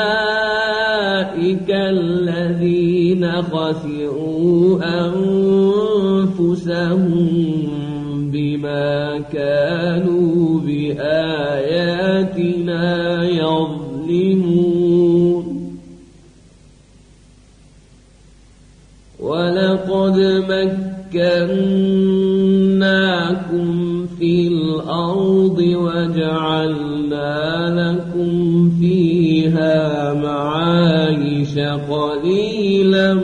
فأولئك الذين خسروا أنفسهم بما كانوا بآياتنا يظلمون ولقد مكناكم قليلا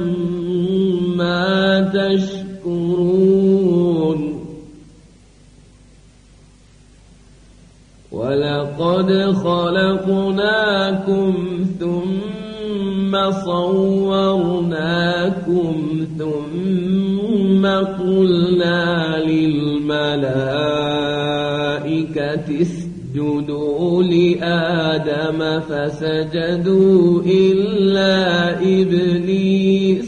ما تشكرون. ولقد خلقناكم ثم صورناكم ثم قلنا للملائكة اسجدوا لآدم فسجدوا إلا إبليس.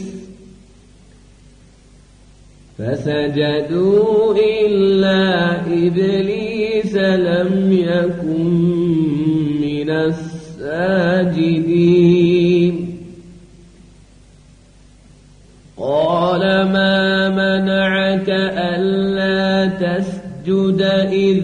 فسجدوا إلا إبليس لم يكن من الساجدين. قال ما منعك ألا تسجد إذ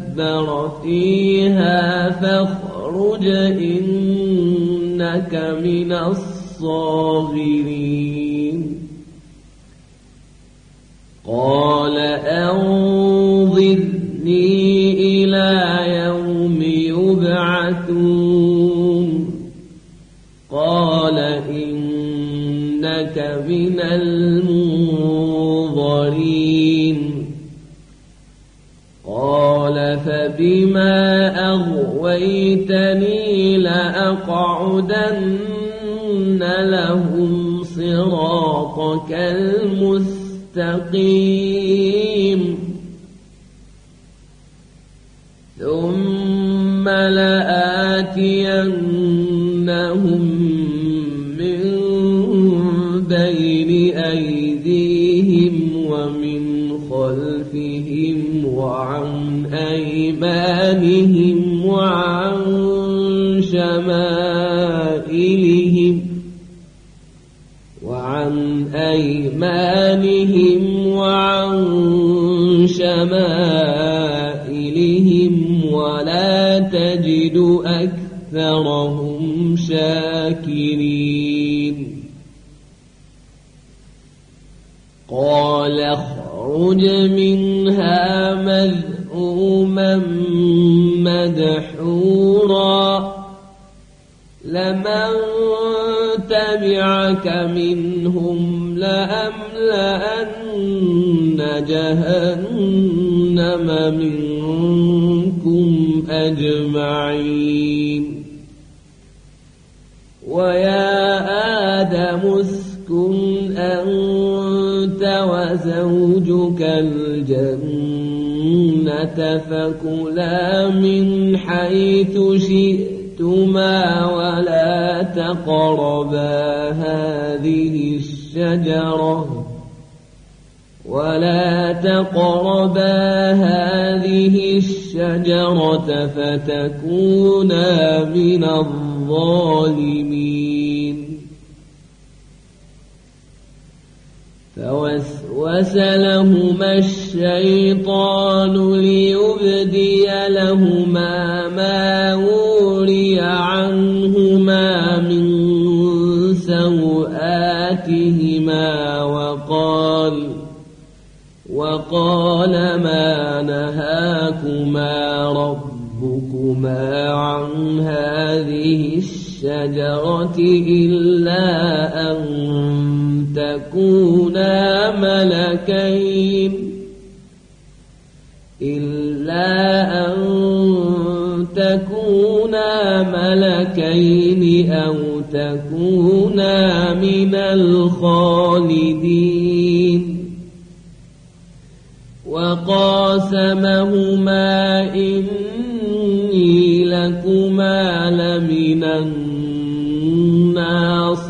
فيها فاخرج إنك من الصاغرين قال أنظرني إلى يوم يبعثون قال إنك من المنظرين فبما أغويتني لأقعدن لهم صراطك المستقيم. مستقيم ثم لآتينهم من بين أيديهم ومن خلفهم وعن أيمانهم وعن شمائلهم وعن أيمانهم وعن شمائلهم ولا تجد أكثرهم شاكرين. قال اخرج منها مذءوما مدحورا. لمن تبعك منهم لأملأن جهنم منكم أجمعين. ويا آدم اسكن أنت وزوجك الجنة فكلا من حيث شئت شئتما ولا تقربا هذه الشجرة ولا تقربا هذه الشجرة فتكونا من الظالمين. فوسوس لهما الشيطان ليبدي لهما ما وري عنهما من سوآتهما وقال وقال ما نهاكما ربكما عن هذه الشجرة إلا أن تكونا ملكين إلا أن تكونا ملكين أو تكونا من الخالدين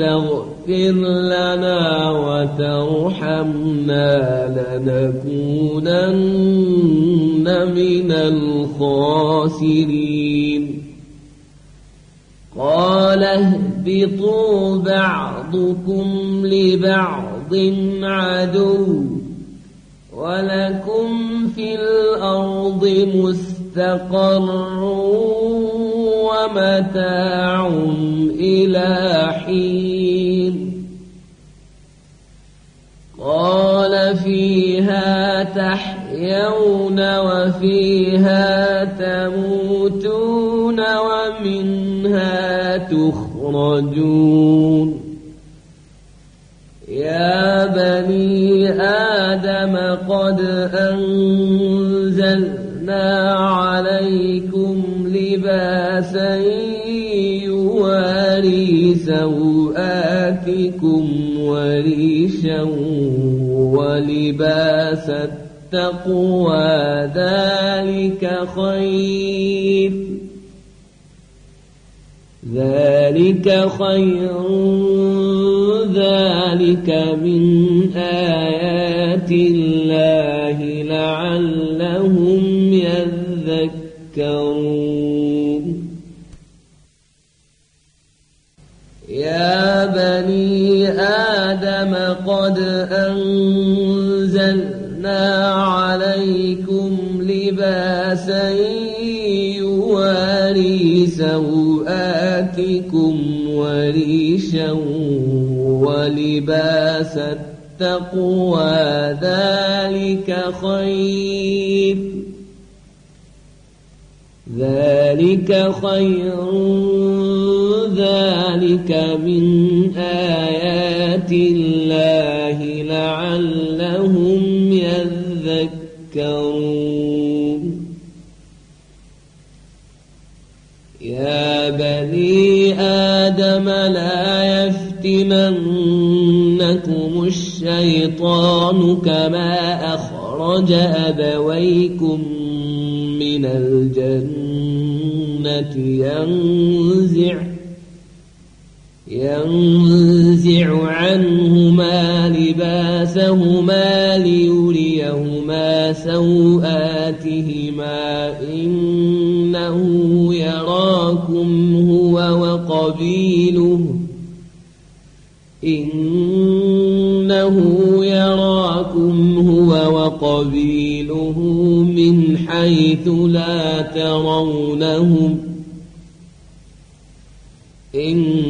تغفر لنا وترحمنا لنكونن من الخاسرين. قال اهبطوا بعضكم لبعض عدو ولكم في الأرض مستقر ومتاع إلى حين. قال فيها تحيون وفيها تموتون ومنها منها تخرجون. يا بني آدم قد أنزلنا لباسا يواري سوآتكم وريشا ولباس التقوى ذلك خير. ذلك خير ذلك من آيات الله لعلهم يذكرون. آدم قد أنزلنا عليكم لباسا يواري سوآتكم وريشا ولباس التقوى ذلك خير. ذلك خير ذلك من آيات الله لعلهم يذكرون. يا بني آدم لا يفتننكم الشيطان كما أخرج أبويكم من الجنة ينزع ينزع عنهما لباسهما ليريهما سوآتهما إنه يراكم هو وقبيله إنه يراكم هو وقبيله من حيث لا ترونهم جعلنا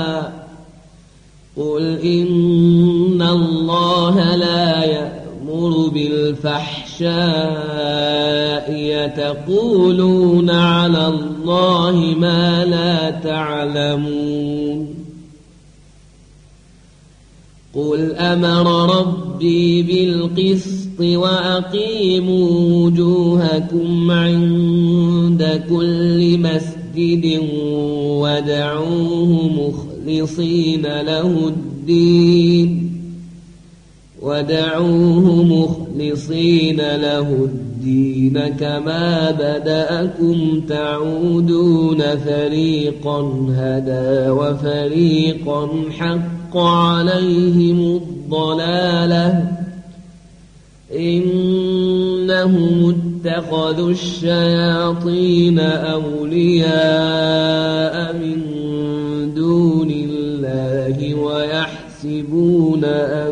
بالفحشاء يتقولون على الله ما لا تعلمون. قل أمر ربي بالقسط وأقيموا وجوهكم عند كل مسجد ودعوه مخلصين له الدين. ودعوه مخلصين له الدين كما بدأكم تعودون فريقا هدى وفريقا حق عليهم الضلالة. إنهم اتخذوا الشياطين أولياء من دون الله ويحسبون أنهم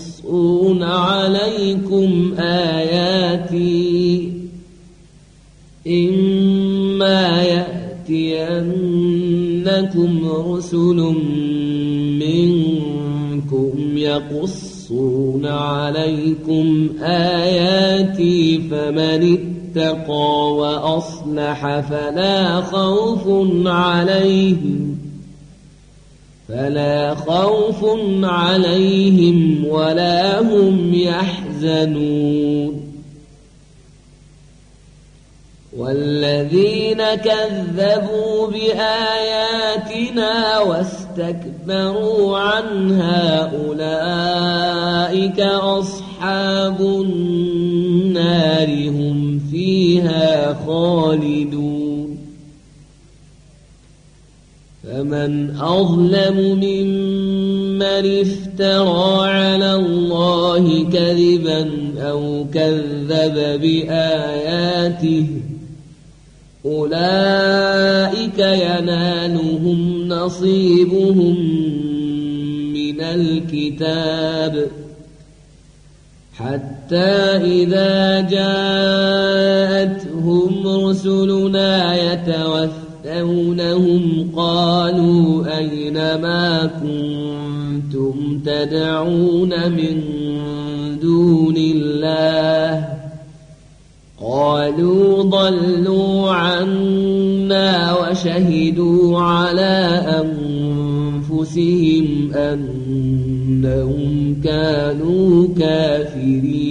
يقصون عليكم آياتي إما يأتينكم رسل منكم يقصون عليكم آياتي فمن اتقى وأصلح فلا خوف عليهم فلا خوف عليهم ولا هم يحزنون. والذين كذبوا بآياتنا واستكبروا عنها أولئك أصحاب النار هم فيها خالدون. فمن أظلم ممن افترى على الله كذبا أو كذب بآياته أولئك ينالهم نصيبهم من الكتاب حتى إذا جاءتهم رسلنا يتوفونهم قالوا أين ما كنتم تدعون من دون الله قالوا ضلوا عنا وشهدوا على أنفسهم أنهم كانوا كافرين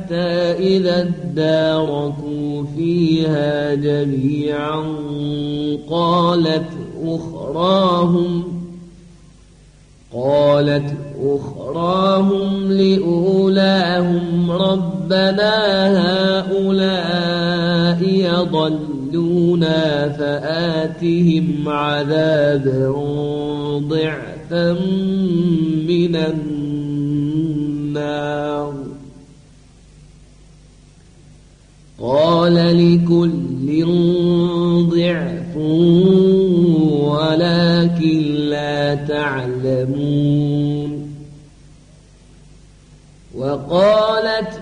إذا اداركوا فيها جميعا قالت أخراهم قالت أخراهم لأولاهم ربنا هؤلاء يضلونا فآتهم عذابا ضعفا من النار. قال لكل ضعف ولكن لا تعلمون. وقالت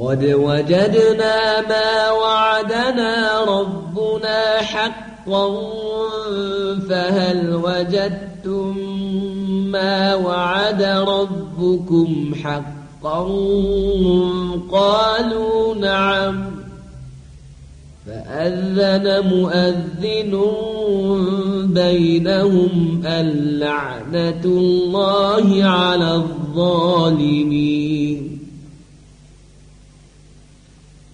قد وجدنا ما وعدنا ربنا حقا فهل وجدتم ما وعد ربكم حقا قالوا نعم فأذن مؤذن بينهم اللعنة الله على الظالمين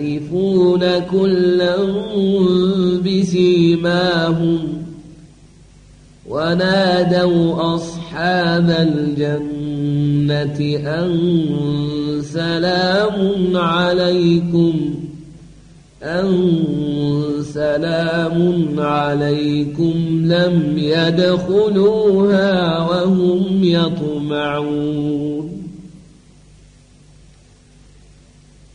يعرفون كلا بسيماهم ونادوا أصحاب الجنة أن سلام عليكم أن سلام عليكم. لم يدخلوها وهم يطمعون.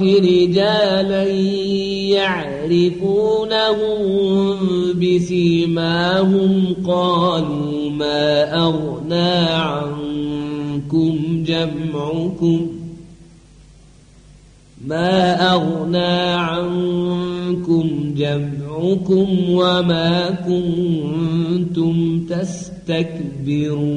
رجالا يعرفونهم بسيماهم قالوا ما أغنى عنكم جمعكم ما أغنى عنكم جمعكم وما كنتم تستكبرون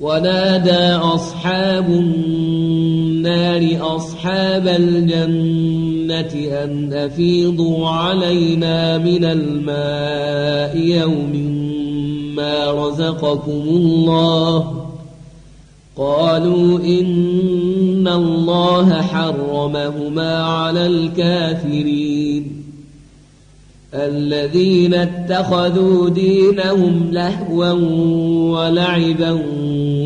ونادى أصحاب النار أصحاب الجنة أن أفيضوا علينا من الماء يوم ما رزقكم الله. قالوا إن الله حرمهما على الكافرين. الذين اتخذوا دينهم لهوا ولعبا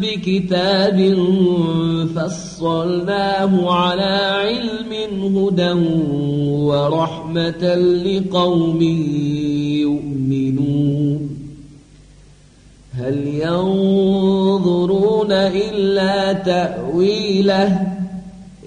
بكتاب فصلناه على علم هدى ورحمة لقوم يؤمنون. هل ينظرون إلا تأويله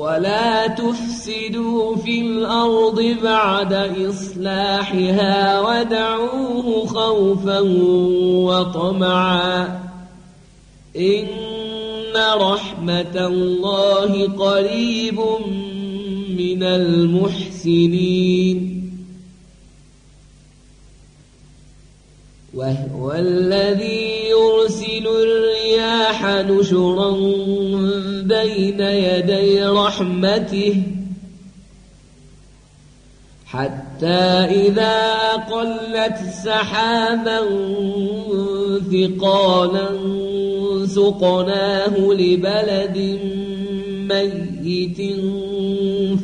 ولا تفسدوا في الأرض بعد إصلاحها ودعوه خوفا وطمعا. إن رحمة الله قريب من المحسنين. وهو الذي يرسل الرياح نشرا بين يدي رحمته حتى إذا قلت سحابا ثقالا سقناه لبلد ميت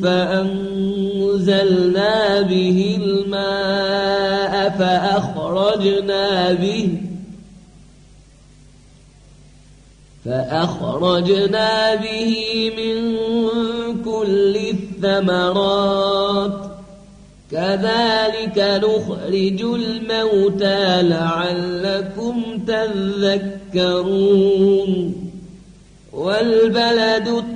فأنزلنا به الماء فأخرجنا به فأخرجنا به من كل الثمرات كذلك نخرج الموتى لعلكم تذكرون والبلد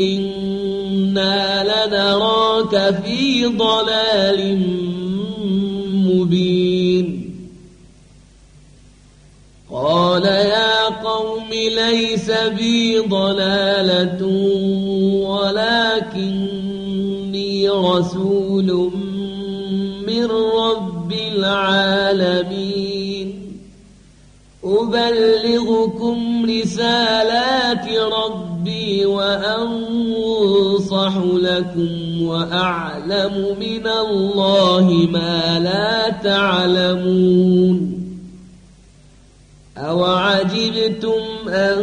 إنا لنراك في ضلال مبين قال يا قوم ليس بي ضلالة ولكني رسول من رب العالمين أبلغكم رسالات ربي وأنصح لكم وأعلم من الله ما لا تعلمون أوعجبتم أن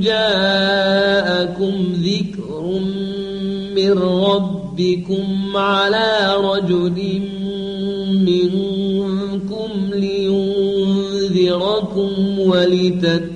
جاءكم ذكر من ربكم على رجل منكم لينذركم ولتتقوا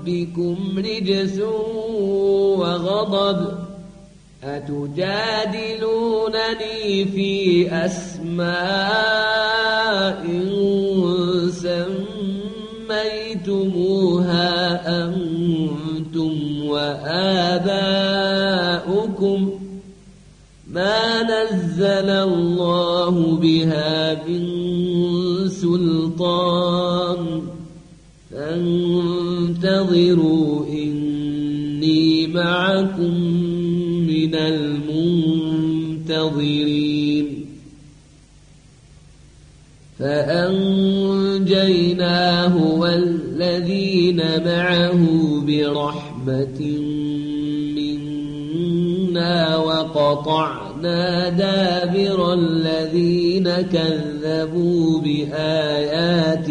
ربكم رجس وغضب أتجادلونني في أسماء سميتموها أنتم وآباؤكم ما نزل الله بها من سلطان فانتظروا إني معكم من المنتظرين فأنجيناه والذين معه برحمة منا وقطعنا دابر الذين كذبوا بآياتنا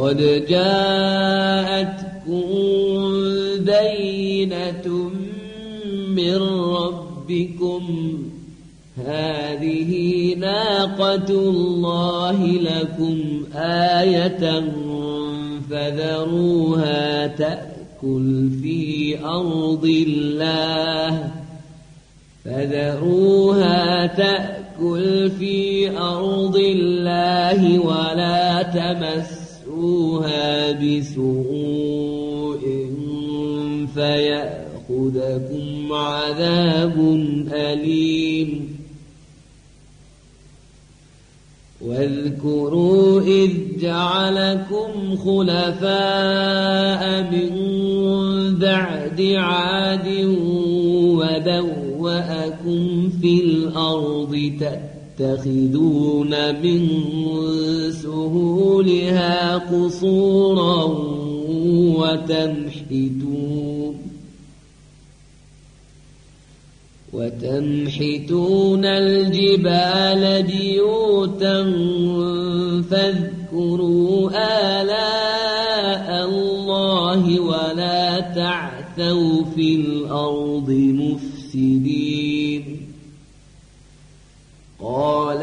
قد جاءتكم بينة من ربكم. هذه ناقة الله لكم آية فذروها تأكل في أرض الله. فذروها تأكل في أرض الله ولا تمس بسوء فيأخذكم عذاب أليم واذكروا إذ جعلكم خلفاء من بعد عاد ودوأكم في الأرض تأتون تتخذون من سهولها قصورا وتنحتون وتنحتون الجبال بيوتا فاذكروا آلاء الله ولا تعثوا في الأرض مفسدين قال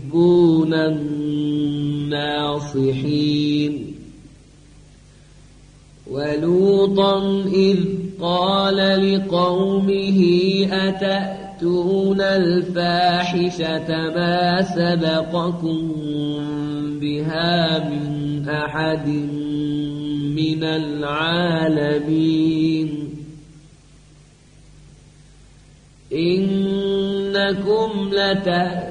تحبون الناصحين. ولوطا إذ قال لقومه أتأتون الفاحشة ما سبقكم بها من أحد من العالمين؟ إنكم لتأتون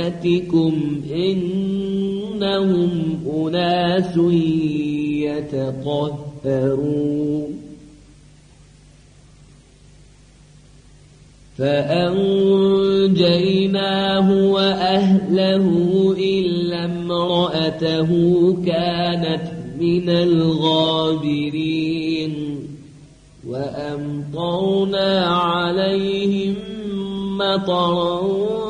قريتكم إنهم أناس يتطهرون فأنجيناه وأهله إلا امرأته كانت من الغابرين وأمطرنا عليهم مطرا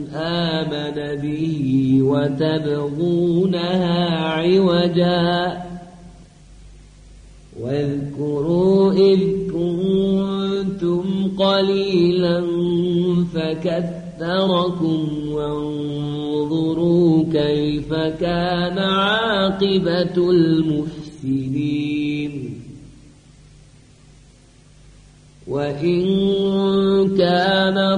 آمن به وتبغونها عوجا. واذكروا إذ كنتم قليلا فكثركم وانظروا كيف كان عاقبة المفسدين. وإن كان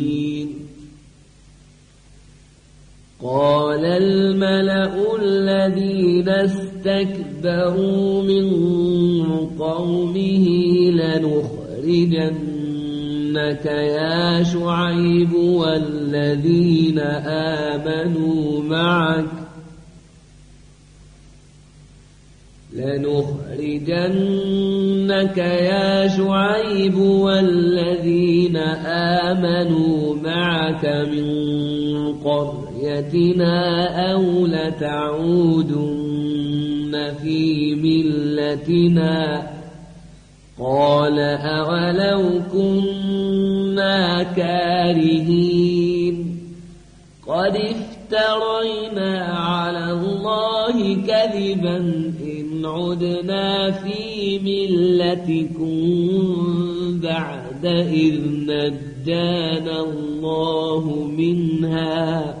قال الملأ الذين استكبروا من قومه لنخرجنك يا شعيب والذين آمنوا معك لنخرجنك يا شعيب والذين آمنوا معك من قريتنا أو لتعودن في ملتنا قال أولو كنا كارهين قد افترينا على الله كذبا إن عدنا في ملتكم بعد إذ نجانا الله منها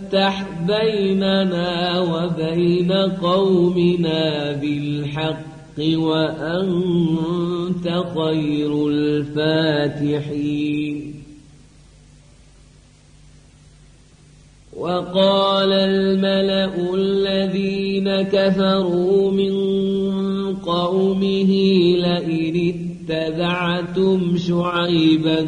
افتح بيننا وبين قومنا بالحق وأنت خير الفاتحين. وقال الملأ الذين كفروا من قومه لئن اتبعتم شعيبا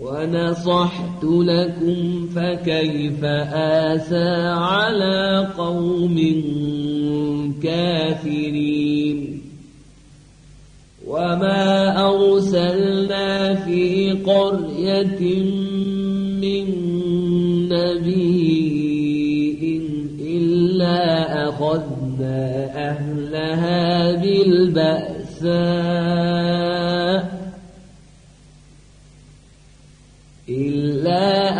ونصحت لكم فكيف آسى على قوم كافرين وما أرسلنا في قرية من نبي إلا أخذنا أهلها بالبأساء إلا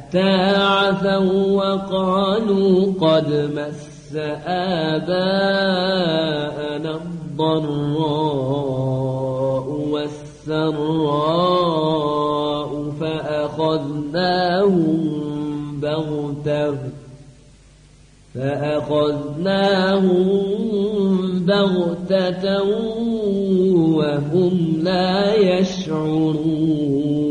عفوا وقالوا قد مس آباءنا الضراء والسراء فأخذناهم بغتة فأخذناهم بغتة وهم لا يشعرون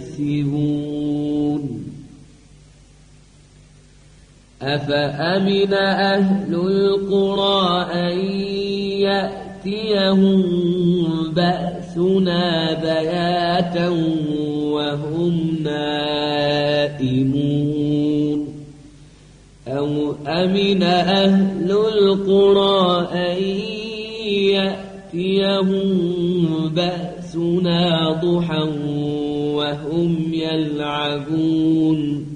يكسبون أفأمن أهل القرى أن يأتيهم بأسنا بياتا وهم نائمون؟ أو أمن أهل القرى أن يأتيهم بأسنا ضحى وهم يلعبون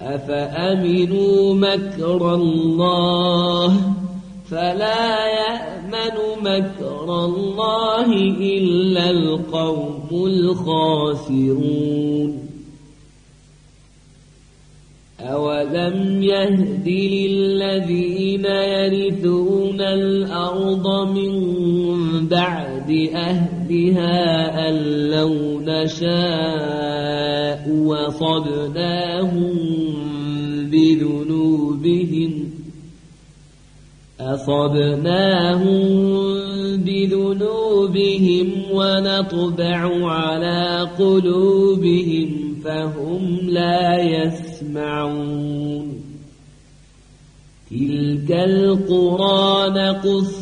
أفأمنوا مكر الله فلا يأمن مكر الله إلا القوم الخاسرون أولم يهد للذين يرثون الأرض من بعد أهلها أن لو نشاء وصبناهم بذنوبهم أصبناهم بذنوبهم ونطبع على قلوبهم فهم لا يسمعون تلك القرى نقص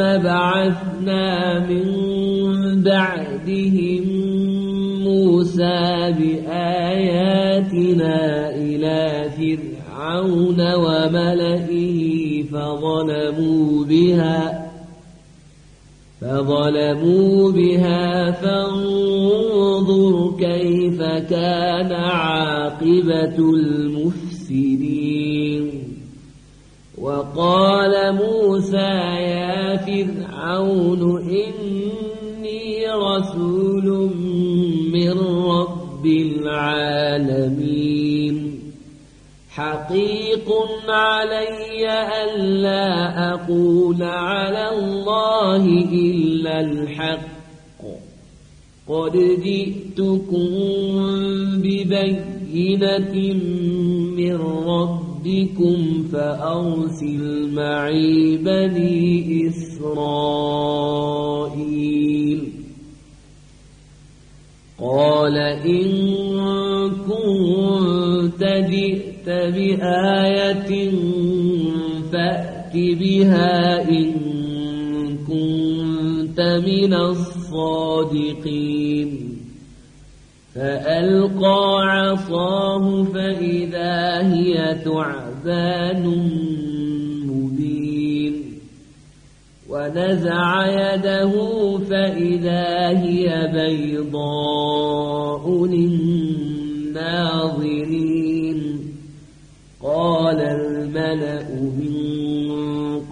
بعثنا من بعدهم موسى بآياتنا إلى فرعون وملئه فظلموا بها فظلموا بها فانظر كيف كان عاقبة المفسدين. وقال موسى فرعون إني رسول من رب العالمين. حقيق علي ألا أقول على الله إلا الحق. قد جئتكم ببينة من ربكم فأرسل معي بني إسرائيل. قال إن كنت جئت بآية فأت بها إن كنت من الصادقين. فألقى عصاه فإذا هي ثعبان مبين ونزع يده فإذا هي بيضاء للناظرين قال الملأ من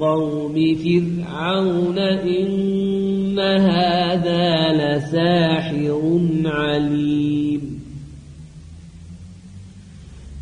قوم فرعون إن هذا لساحر عليم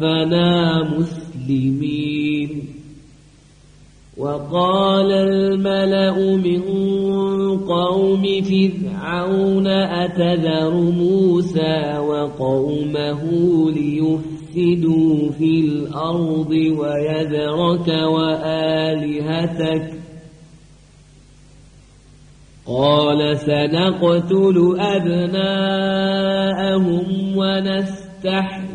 وتوفنا مسلمين. وقال الملأ من قوم فرعون أتذر موسى وقومه ليفسدوا في الأرض ويذرك وآلهتك. قال سنقتل أبناءهم ونستحيي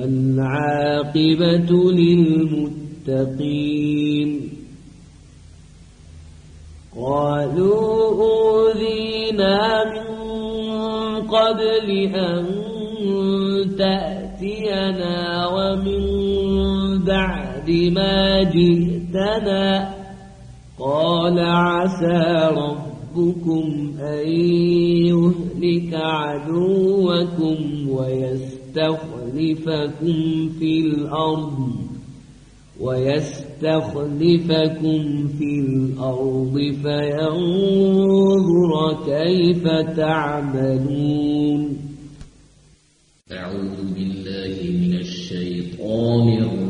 والعاقبة للمتقين. قالوا أوذينا من قبل أن تأتينا ومن بعد ما جئتنا. قال عسى ربكم أن يهلك عدوكم ويستخلفكم في الأرض ويستخلفكم في الأرض فينظر كيف تعملون. أعوذ بالله من الشيطان الرجيم.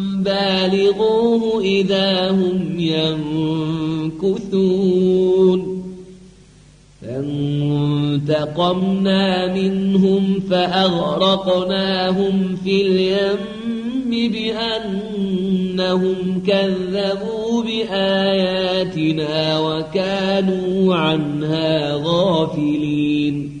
بالغوه إذا هم ينكثون فانتقمنا منهم فأغرقناهم في اليم بأنهم كذبوا بآياتنا وكانوا عنها غافلين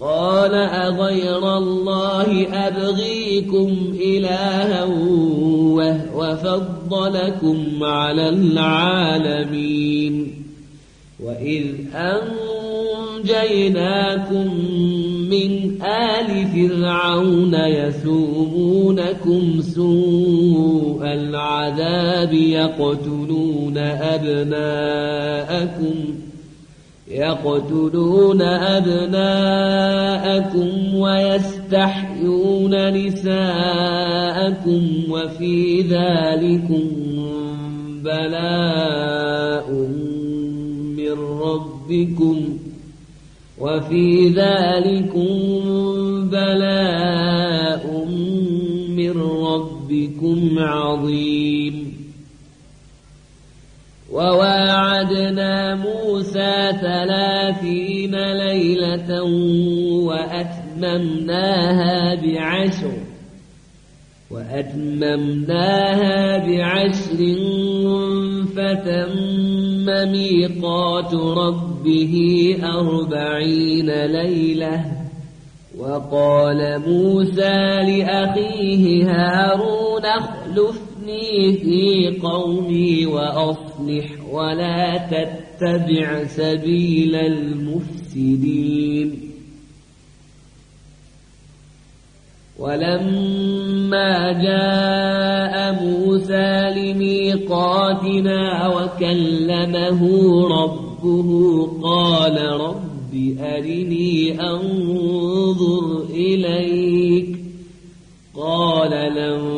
قال أغير الله أبغيكم إلها وهو فضلكم على العالمين وإذ أنجيناكم من آل فرعون يسومونكم سوء العذاب يقتلون أبناءكم يقتلون أبناءكم ويستحيون نساءكم وفي ذلكم بلاء من ربكم وفي ذلكم بلاء من ربكم عظيم. وواعدنا موسى ثلاثين ليلة وأتممناها بعشر وأتممناها بعشر فتم ميقات ربه أربعين ليلة وقال موسى لأخيه هارون اخلفني في قومي وأصلح ولا تتبع سبيل المفسدين. ولما جاء موسى لميقاتنا وكلمه ربه قال رب أرني أنظر إليك. قال لن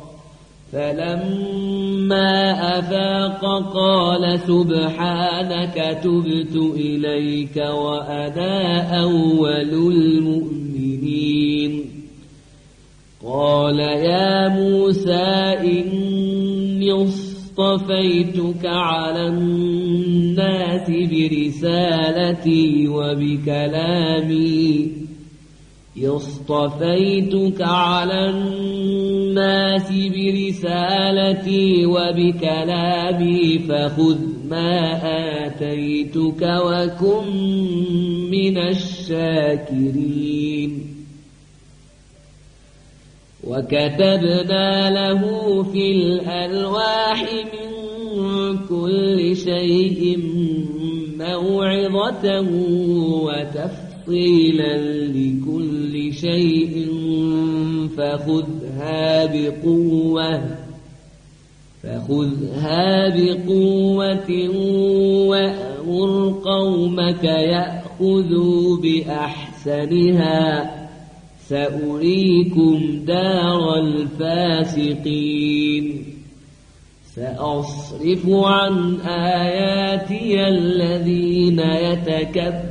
فلما أفاق قال سبحانك تبت إليك وأنا أول المؤمنين. قال يا موسى إني اصطفيتك على الناس برسالتي وبكلامي. اصطفيتك على الناس برسالتي وبكلامي فخذ ما آتيتك وكن من الشاكرين. وكتبنا له في الألواح من كل شيء موعظة وتفصيلا لكل شيء فخذها بقوة فخذها بقوة وأمر قومك يأخذوا بأحسنها. سأريكم دار الفاسقين. سأصرف عن آياتي الذين يتكبرون.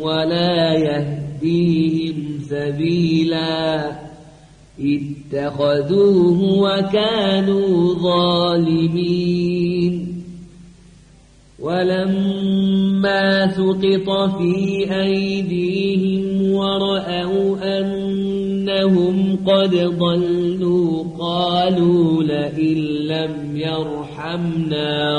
ولا يهديهم سبيلا. اتخذوه وكانوا ظالمين. ولما سقط في أيديهم ورأوا أنهم قد ضلوا قالوا لئن لم يرحمنا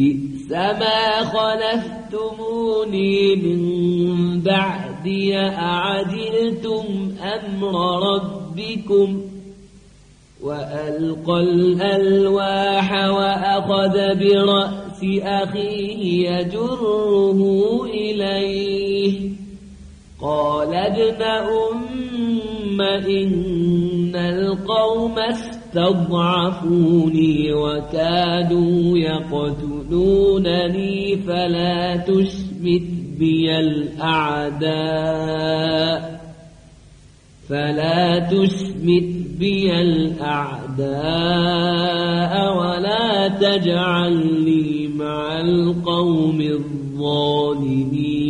بئس ما خلفتموني من بعدي أعدلتم أمر ربكم وألقى الألواح وأخذ برأس أخيه يجره إليه. قال ابن أم إن القوم أستضعفوني وكادوا يقتلونني فلا تشمت بي الأعداء فلا تشمت بي الأعداء ولا تجعلني مع القوم الظالمين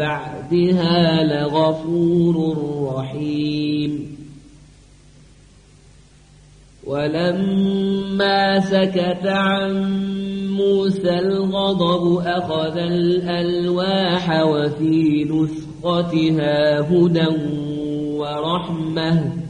بعدها لغفور رحيم. ولما سكت عن موسى الغضب أخذ الألواح وفي نسختها هدى ورحمة.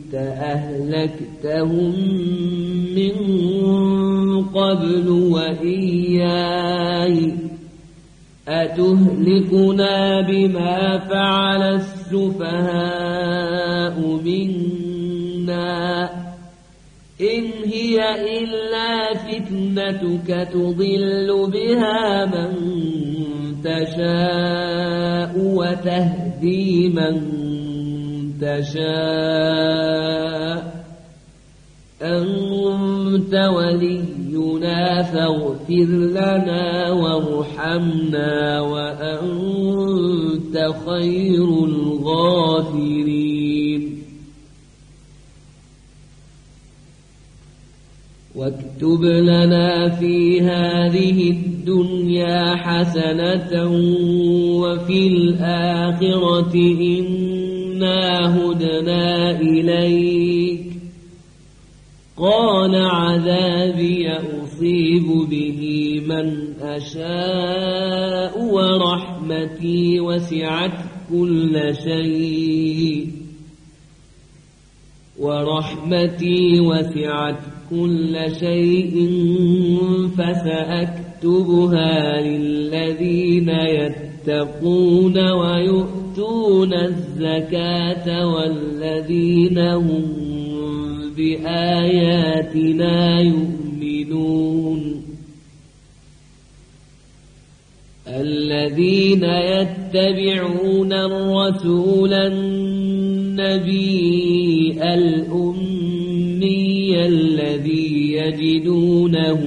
أهلكتهم من قبل وإياي. أتهلكنا بما فعل السفهاء منا. إن هي إلا فتنتك تضل بها من تشاء وتهدي من تشاء أنت ولينا فاغفر لنا وارحمنا وأنت خير الغافرين. واكتب لنا في هذه الدنيا حسنة وفي الآخرة إنا هدنا إليك قال عذابي أصيب به من أشاء ورحمتي وسعت كل شيء ورحمتي وسعت كل شيء فسأكتبها للذين يتقون ويؤتون الزكاة والذين هم بآياتنا يؤمنون. الذين يتبعون الرسول النبي الأمي الذي يجدونه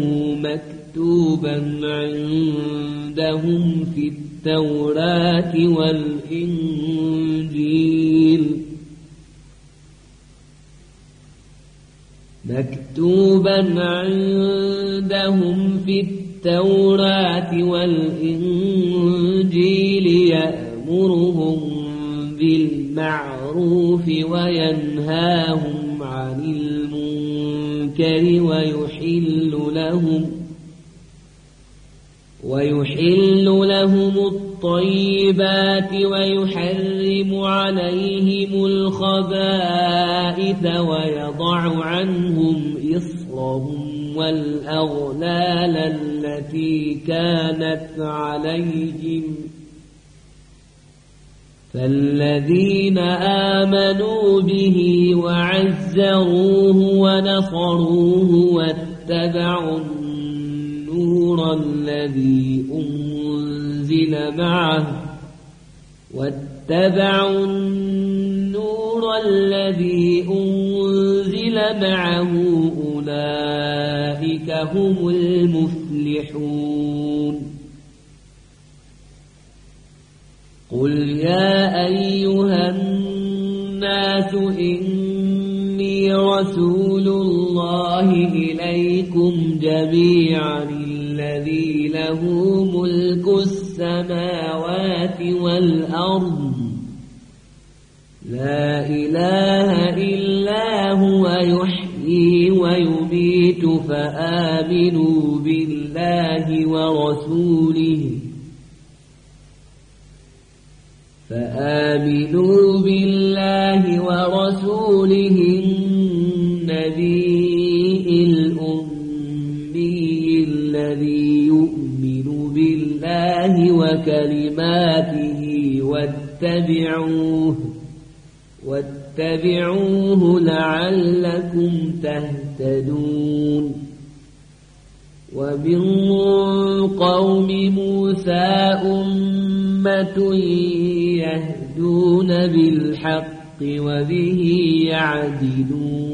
مكتوبا عندهم في التوراة والإنجيل. مكتوبا عندهم في التوراة والإنجيل يأمرهم بالمعروف وينهاهم عن المنكر ويحل لهم ويحل لهم الطيبات ويحرم عليهم الخبائث ويضع عنهم إصرهم والأغلال التي كانت عليهم. فالذين آمنوا به وعزروه ونصروه واتبعوا النور الذي أنزل معه واتبعوا النور الذي أنزل معه أولئك هم المفلحون. قل يا أيها الناس إني رسول الله إليكم جميعا الذي له ملك السماوات والأرض. لا إله إلا هو يحيي ويميت فآمنوا بالله ورسوله. فآمنوا بالله ورسوله وكلماته واتبعوه واتبعوه لعلكم تهتدون. ومن قوم موسى أمة يهدون بالحق وبه يعدلون.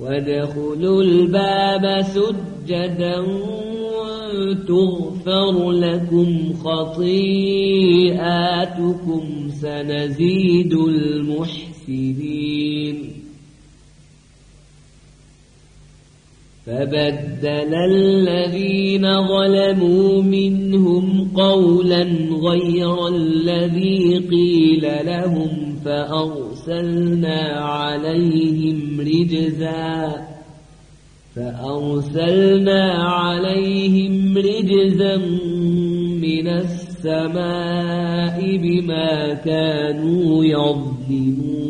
وادخلوا الباب سجدا تغفر لكم خطيئاتكم سنزيد المحسنين. فبدل الذين ظلموا منهم قولا غير الذي قيل لهم فأرسلنا عليهم رجزا فأرسلنا عليهم رجزا من السماء بما كانوا يظلمون.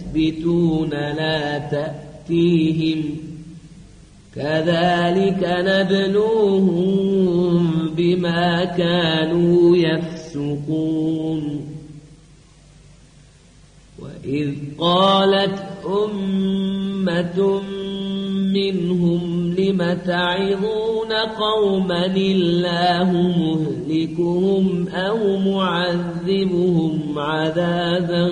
يسبتون لا تأتيهم كذلك نبلوهم بما كانوا يفسقون. وإذ قالت أمة منهم لم تعظون قوما الله مهلكهم أو معذبهم عذابا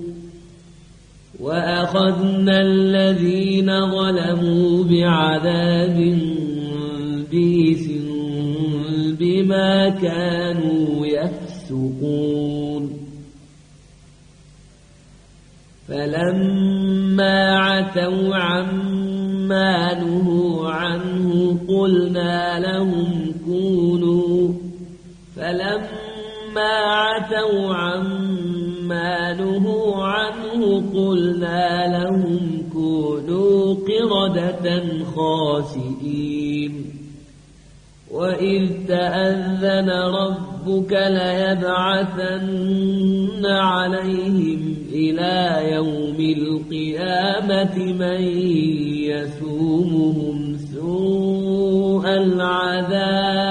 وأخذنا الذين ظلموا بعذاب بيس بما كانوا يفسقون. فلما عتوا عما نهوا عنه قلنا لهم كونوا. فلما عتوا عما نهوا عنه قلنا لهم كونوا قردة خاسئين. وإذ تأذن ربك ليبعثن عليهم إلى يوم القيامة من يسومهم سوء العذاب.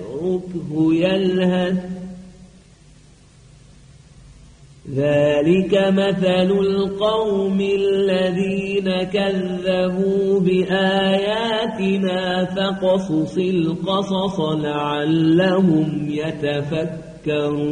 اتركه يلهث. ذلك مثل القوم الذين كذبوا بآياتنا فقصص القصص لعلهم يتفكرون.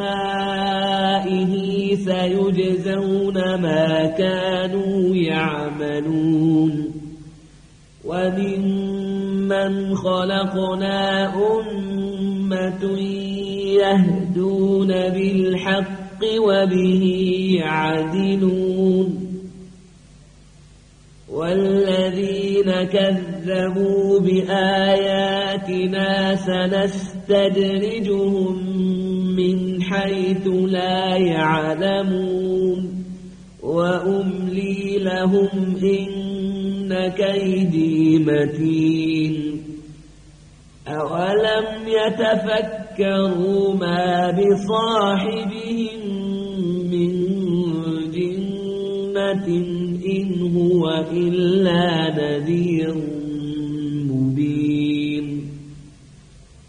أسمائه سيجزون ما كانوا يعملون. وممن خلقنا أمة يهدون بالحق وبه يعدلون. والذين كذبوا بآياتنا سنستدرجهم حيث لا يعلمون. وأملي لهم إن كيدي متين. أولم يتفكروا ما بصاحبهم من إن هو إلا نذير مبين.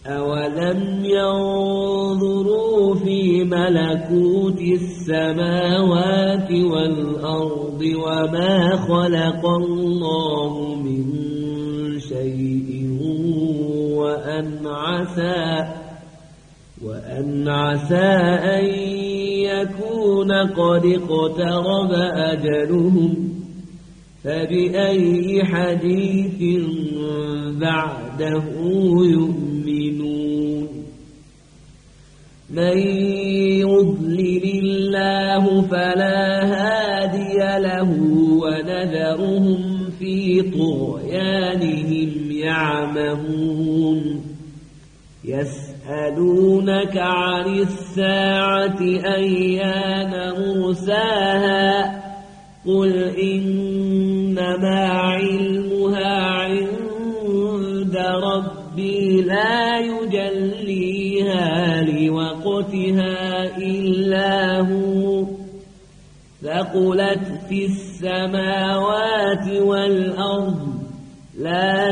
أولم ينظروا في ملكوت السماوات والأرض وما خلق الله من شيء وأن عسى وأن عسى أن يكون قد اقترب أجلهم فبأي حديث بعده يؤمنون من يضلل الله فلا هادي له ونذرهم في طغيانهم يعمهون يسألونك عن الساعة أيان مرساها قل إنما علمها عند ربي لا يجليها لوقتها إلا هو ثقلت في السماوات والأرض لا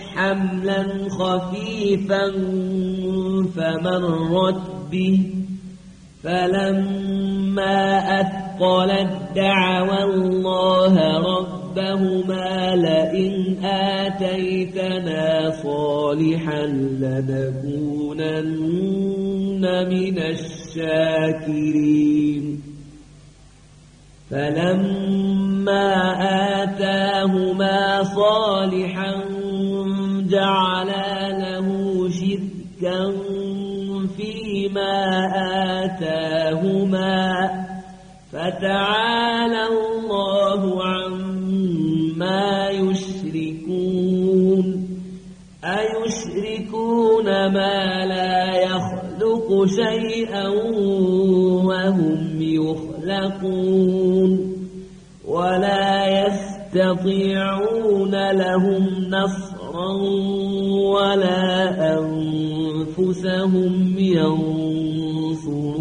حملا خفيفا فمرت به. فلما أثقلت دعوى الله ربهما لئن آتيتنا صالحا لنكونن من الشاكرين. فلما آتاهما صالحا جعلا له شركا فيما آتاهما فتعالى الله عما يشركون أيشركون ما لا يخلق شيئا وهم يخلقون ولا يستطيعون لهم ولا أنفسهم ينصرون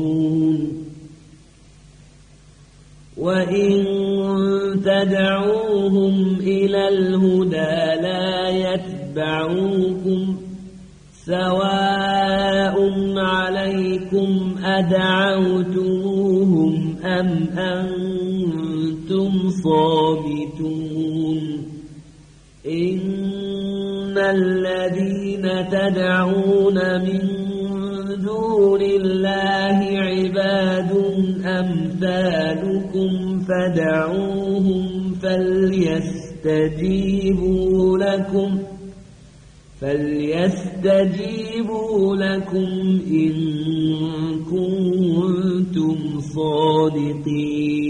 وإن تدعوهم إلى الهدى لا يتبعوكم سواء عليكم أدعوتموهم أم أنتم صامتون إن الذين تدعون من دون الله عباد أمثالكم فدعوهم فليستجيبوا لكم فليستجيبوا لكم إن كنتم الصادقين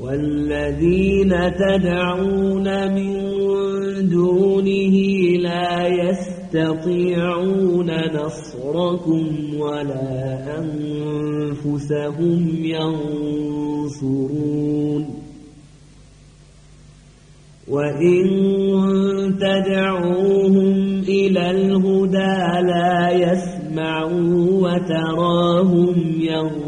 والذين تدعون من دونه لا يستطيعون نصركم ولا أنفسهم ينصرون. وإن تدعوهم إلى الهدى لا يسمعوا وتراهم ينظرون